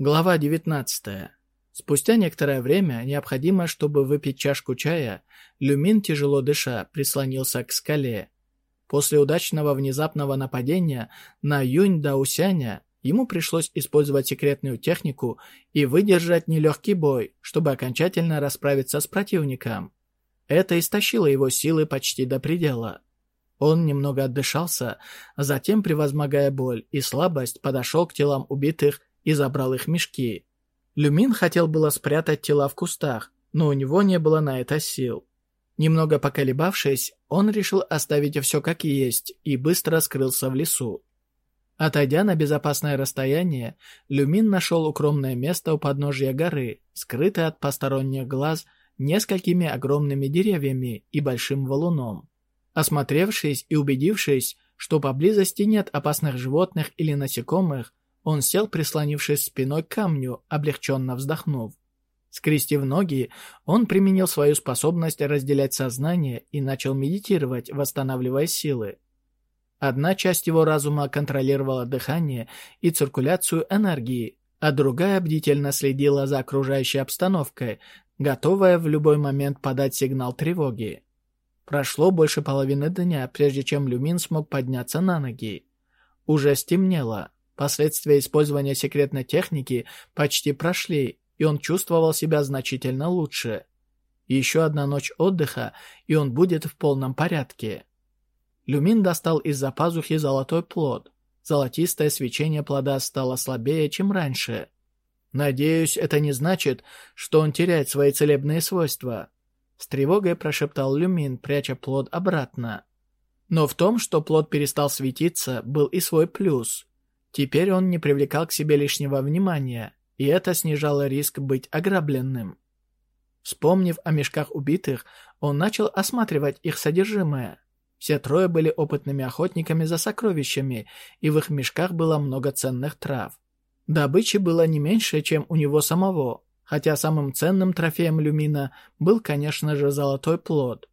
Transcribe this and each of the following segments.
Глава 19. Спустя некоторое время, необходимое, чтобы выпить чашку чая, Люмин, тяжело дыша, прислонился к скале. После удачного внезапного нападения на Юнь Даусяня ему пришлось использовать секретную технику и выдержать нелегкий бой, чтобы окончательно расправиться с противником. Это истощило его силы почти до предела. Он немного отдышался, затем, превозмогая боль и слабость, подошел к телам убитых и забрал их мешки. Люмин хотел было спрятать тела в кустах, но у него не было на это сил. Немного поколебавшись, он решил оставить все как есть и быстро скрылся в лесу. Отойдя на безопасное расстояние, Люмин нашел укромное место у подножия горы, скрытое от посторонних глаз несколькими огромными деревьями и большим валуном. Осмотревшись и убедившись, что поблизости нет опасных животных или насекомых, он сел, прислонившись спиной к камню, облегченно вздохнув. Скрестив ноги, он применил свою способность разделять сознание и начал медитировать, восстанавливая силы. Одна часть его разума контролировала дыхание и циркуляцию энергии, а другая бдительно следила за окружающей обстановкой, готовая в любой момент подать сигнал тревоги. Прошло больше половины дня, прежде чем Люмин смог подняться на ноги. Уже стемнело. Последствия использования секретной техники почти прошли, и он чувствовал себя значительно лучше. Еще одна ночь отдыха, и он будет в полном порядке. Люмин достал из-за пазухи золотой плод. Золотистое свечение плода стало слабее, чем раньше. «Надеюсь, это не значит, что он теряет свои целебные свойства», с тревогой прошептал Люмин, пряча плод обратно. Но в том, что плод перестал светиться, был и свой плюс. Теперь он не привлекал к себе лишнего внимания, и это снижало риск быть ограбленным. Вспомнив о мешках убитых, он начал осматривать их содержимое. Все трое были опытными охотниками за сокровищами, и в их мешках было много ценных трав. Добычи было не меньше, чем у него самого, хотя самым ценным трофеем Люмина был, конечно же, золотой плод.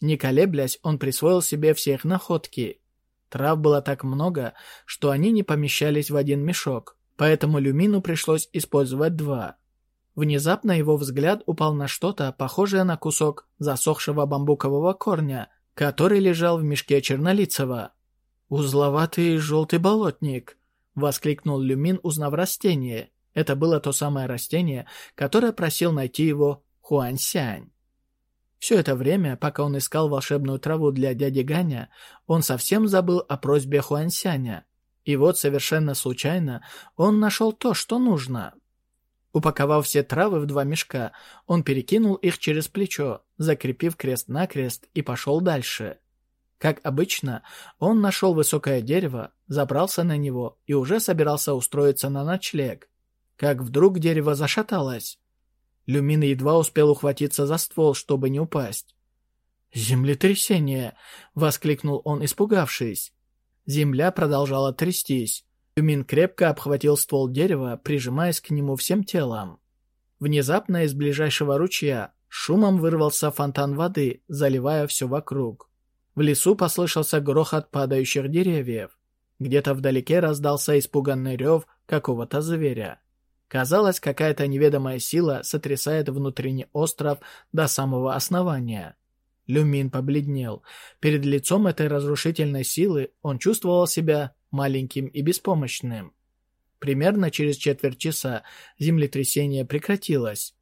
Не колеблясь, он присвоил себе все их находки. Трав было так много, что они не помещались в один мешок, поэтому Люмину пришлось использовать два. Внезапно его взгляд упал на что-то, похожее на кусок засохшего бамбукового корня, который лежал в мешке Чернолицева. «Узловатый желтый болотник!» — воскликнул Люмин, узнав растение. Это было то самое растение, которое просил найти его Хуаньсянь. Все это время, пока он искал волшебную траву для дяди Ганя, он совсем забыл о просьбе Хуансяня. И вот совершенно случайно он нашел то, что нужно. Упаковав все травы в два мешка, он перекинул их через плечо, закрепив крест-накрест и пошел дальше. Как обычно, он нашел высокое дерево, забрался на него и уже собирался устроиться на ночлег. Как вдруг дерево зашаталось. Люмин едва успел ухватиться за ствол, чтобы не упасть. «Землетрясение!» — воскликнул он, испугавшись. Земля продолжала трястись. Люмин крепко обхватил ствол дерева, прижимаясь к нему всем телом. Внезапно из ближайшего ручья шумом вырвался фонтан воды, заливая все вокруг. В лесу послышался грохот падающих деревьев. Где-то вдалеке раздался испуганный рев какого-то зверя. Казалось, какая-то неведомая сила сотрясает внутренний остров до самого основания. Люмин побледнел. Перед лицом этой разрушительной силы он чувствовал себя маленьким и беспомощным. Примерно через четверть часа землетрясение прекратилось.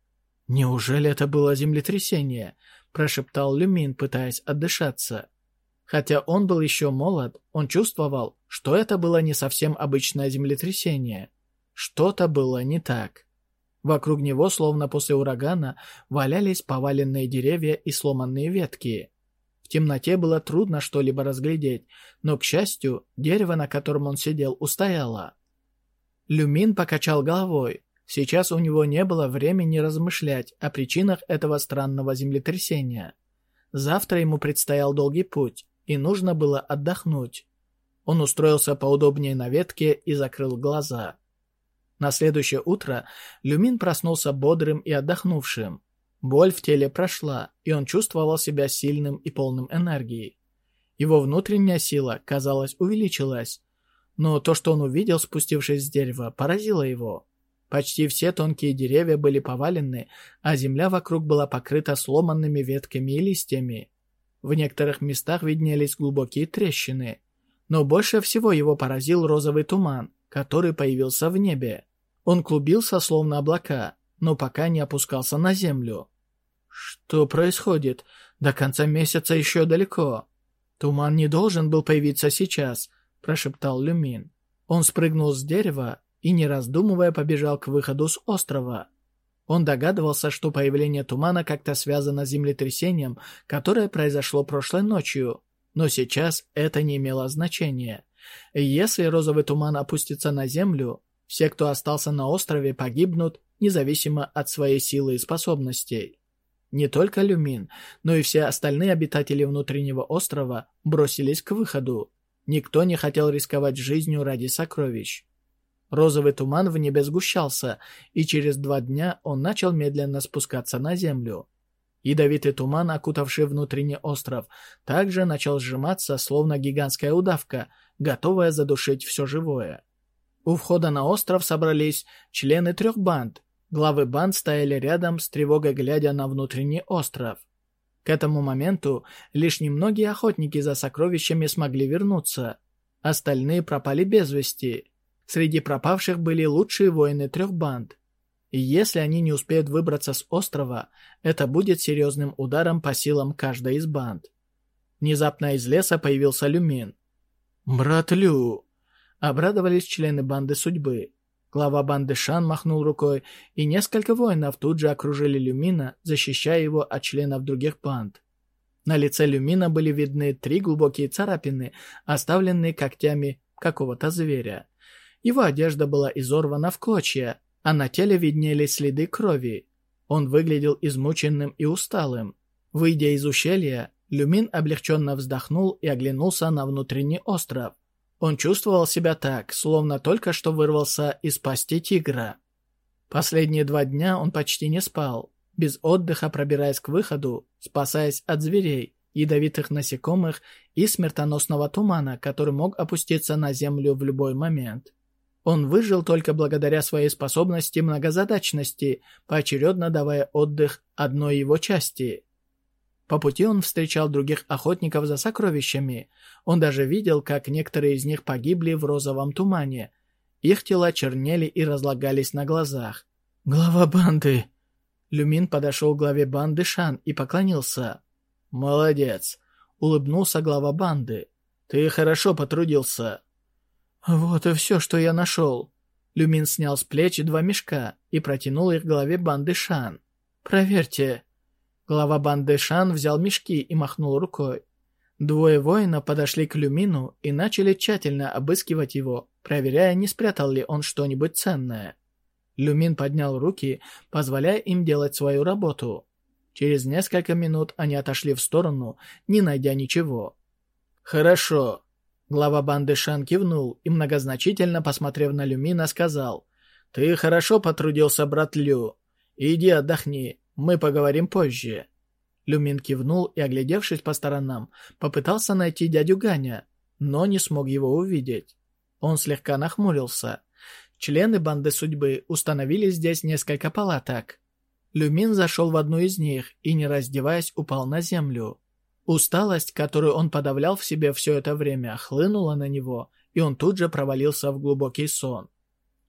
«Неужели это было землетрясение?» – прошептал Люмин, пытаясь отдышаться. Хотя он был еще молод, он чувствовал, что это было не совсем обычное землетрясение. Что-то было не так. Вокруг него, словно после урагана, валялись поваленные деревья и сломанные ветки. В темноте было трудно что-либо разглядеть, но, к счастью, дерево, на котором он сидел, устояло. Люмин покачал головой. Сейчас у него не было времени размышлять о причинах этого странного землетрясения. Завтра ему предстоял долгий путь, и нужно было отдохнуть. Он устроился поудобнее на ветке и закрыл глаза. На следующее утро Люмин проснулся бодрым и отдохнувшим. Боль в теле прошла, и он чувствовал себя сильным и полным энергии. Его внутренняя сила, казалось, увеличилась, но то, что он увидел, спустившись с дерева, поразило его. Почти все тонкие деревья были повалены, а земля вокруг была покрыта сломанными ветками и листьями. В некоторых местах виднелись глубокие трещины. Но больше всего его поразил розовый туман, который появился в небе. Он клубился, словно облака, но пока не опускался на землю. Что происходит? До конца месяца еще далеко. Туман не должен был появиться сейчас, прошептал Люмин. Он спрыгнул с дерева и, не раздумывая, побежал к выходу с острова. Он догадывался, что появление тумана как-то связано с землетрясением, которое произошло прошлой ночью, но сейчас это не имело значения. Если розовый туман опустится на землю, все, кто остался на острове, погибнут, независимо от своей силы и способностей. Не только Люмин, но и все остальные обитатели внутреннего острова бросились к выходу. Никто не хотел рисковать жизнью ради сокровищ. Розовый туман в небе сгущался, и через два дня он начал медленно спускаться на землю. Ядовитый туман, окутавший внутренний остров, также начал сжиматься, словно гигантская удавка, готовая задушить все живое. У входа на остров собрались члены трех банд. Главы банд стояли рядом, с тревогой глядя на внутренний остров. К этому моменту лишь немногие охотники за сокровищами смогли вернуться. Остальные пропали без вести. Среди пропавших были лучшие воины трех банд. И если они не успеют выбраться с острова, это будет серьезным ударом по силам каждой из банд. Внезапно из леса появился Люмин. «Брат Лю!» Обрадовались члены банды судьбы. Глава банды Шан махнул рукой, и несколько воинов тут же окружили Люмина, защищая его от членов других банд. На лице Люмина были видны три глубокие царапины, оставленные когтями какого-то зверя. Его одежда была изорвана в клочья, а на теле виднелись следы крови. Он выглядел измученным и усталым. Выйдя из ущелья, Люмин облегченно вздохнул и оглянулся на внутренний остров. Он чувствовал себя так, словно только что вырвался из пасти тигра. Последние два дня он почти не спал, без отдыха пробираясь к выходу, спасаясь от зверей, ядовитых насекомых и смертоносного тумана, который мог опуститься на землю в любой момент. Он выжил только благодаря своей способности многозадачности, поочередно давая отдых одной его части. По пути он встречал других охотников за сокровищами. Он даже видел, как некоторые из них погибли в розовом тумане. Их тела чернели и разлагались на глазах. «Глава банды!» Люмин подошел к главе банды Шан и поклонился. «Молодец!» — улыбнулся глава банды. «Ты хорошо потрудился. «Вот и все, что я нашел». Люмин снял с плеч два мешка и протянул их главе банды Шан. «Проверьте». Глава банды Шан взял мешки и махнул рукой. Двое воинов подошли к Люмину и начали тщательно обыскивать его, проверяя, не спрятал ли он что-нибудь ценное. Люмин поднял руки, позволяя им делать свою работу. Через несколько минут они отошли в сторону, не найдя ничего. «Хорошо», Глава банды Шан кивнул и, многозначительно посмотрев на Люмина, сказал, «Ты хорошо потрудился, брат Лю. Иди отдохни, мы поговорим позже». Люмин кивнул и, оглядевшись по сторонам, попытался найти дядю Ганя, но не смог его увидеть. Он слегка нахмурился. Члены банды судьбы установили здесь несколько палаток. Люмин зашел в одну из них и, не раздеваясь, упал на землю. Усталость, которую он подавлял в себе все это время, хлынула на него, и он тут же провалился в глубокий сон.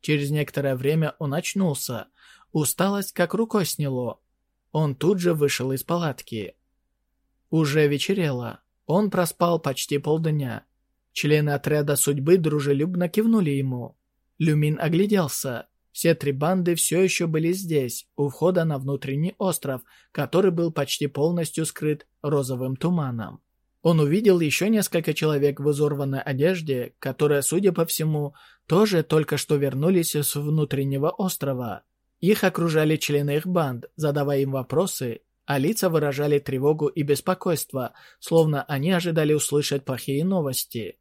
Через некоторое время он очнулся. Усталость как рукой сняло. Он тут же вышел из палатки. Уже вечерело. Он проспал почти полдня. Члены отряда судьбы дружелюбно кивнули ему. Люмин огляделся. Все три банды все еще были здесь, у входа на внутренний остров, который был почти полностью скрыт розовым туманом. Он увидел еще несколько человек в изорванной одежде, которые, судя по всему, тоже только что вернулись с внутреннего острова. Их окружали члены их банд, задавая им вопросы, а лица выражали тревогу и беспокойство, словно они ожидали услышать плохие новости.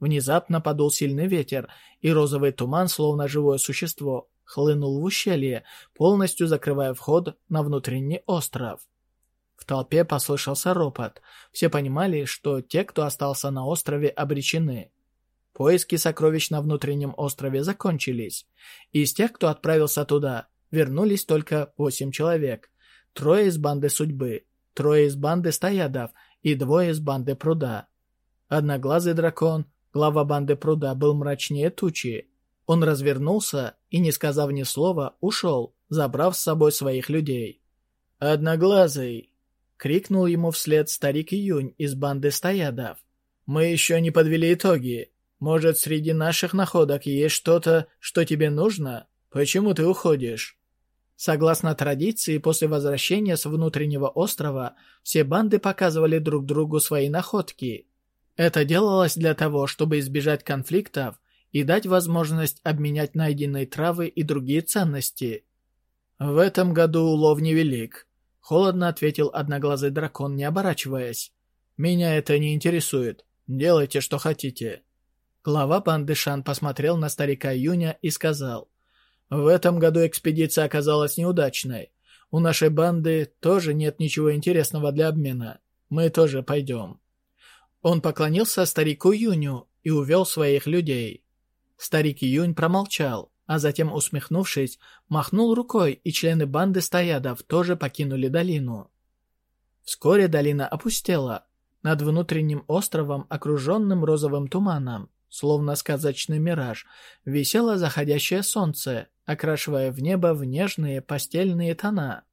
Внезапно подул сильный ветер, и розовый туман, словно живое существо, хлынул в ущелье, полностью закрывая вход на внутренний остров. В толпе послышался ропот. Все понимали, что те, кто остался на острове, обречены. Поиски сокровищ на внутреннем острове закончились. Из тех, кто отправился туда, вернулись только восемь человек. Трое из банды судьбы, трое из банды стоядов и двое из банды пруда. Одноглазый дракон, глава банды пруда, был мрачнее тучи. Он развернулся и, не сказав ни слова, ушел, забрав с собой своих людей. «Одноглазый!» — крикнул ему вслед старик Июнь из банды стоядов. «Мы еще не подвели итоги. Может, среди наших находок есть что-то, что тебе нужно? Почему ты уходишь?» Согласно традиции, после возвращения с внутреннего острова, все банды показывали друг другу свои находки. Это делалось для того, чтобы избежать конфликтов и дать возможность обменять найденные травы и другие ценности. «В этом году улов невелик», — холодно ответил одноглазый дракон, не оборачиваясь. «Меня это не интересует. Делайте, что хотите». Глава банды Шан посмотрел на старика Юня и сказал, «В этом году экспедиция оказалась неудачной. У нашей банды тоже нет ничего интересного для обмена. Мы тоже пойдем». Он поклонился старику Юню и увел своих людей. Старик Юнь промолчал, а затем, усмехнувшись, махнул рукой, и члены банды стоядов тоже покинули долину. Вскоре долина опустела. Над внутренним островом, окруженным розовым туманом, Словно сказочный мираж, висело заходящее солнце, окрашивая в небо в нежные постельные тона.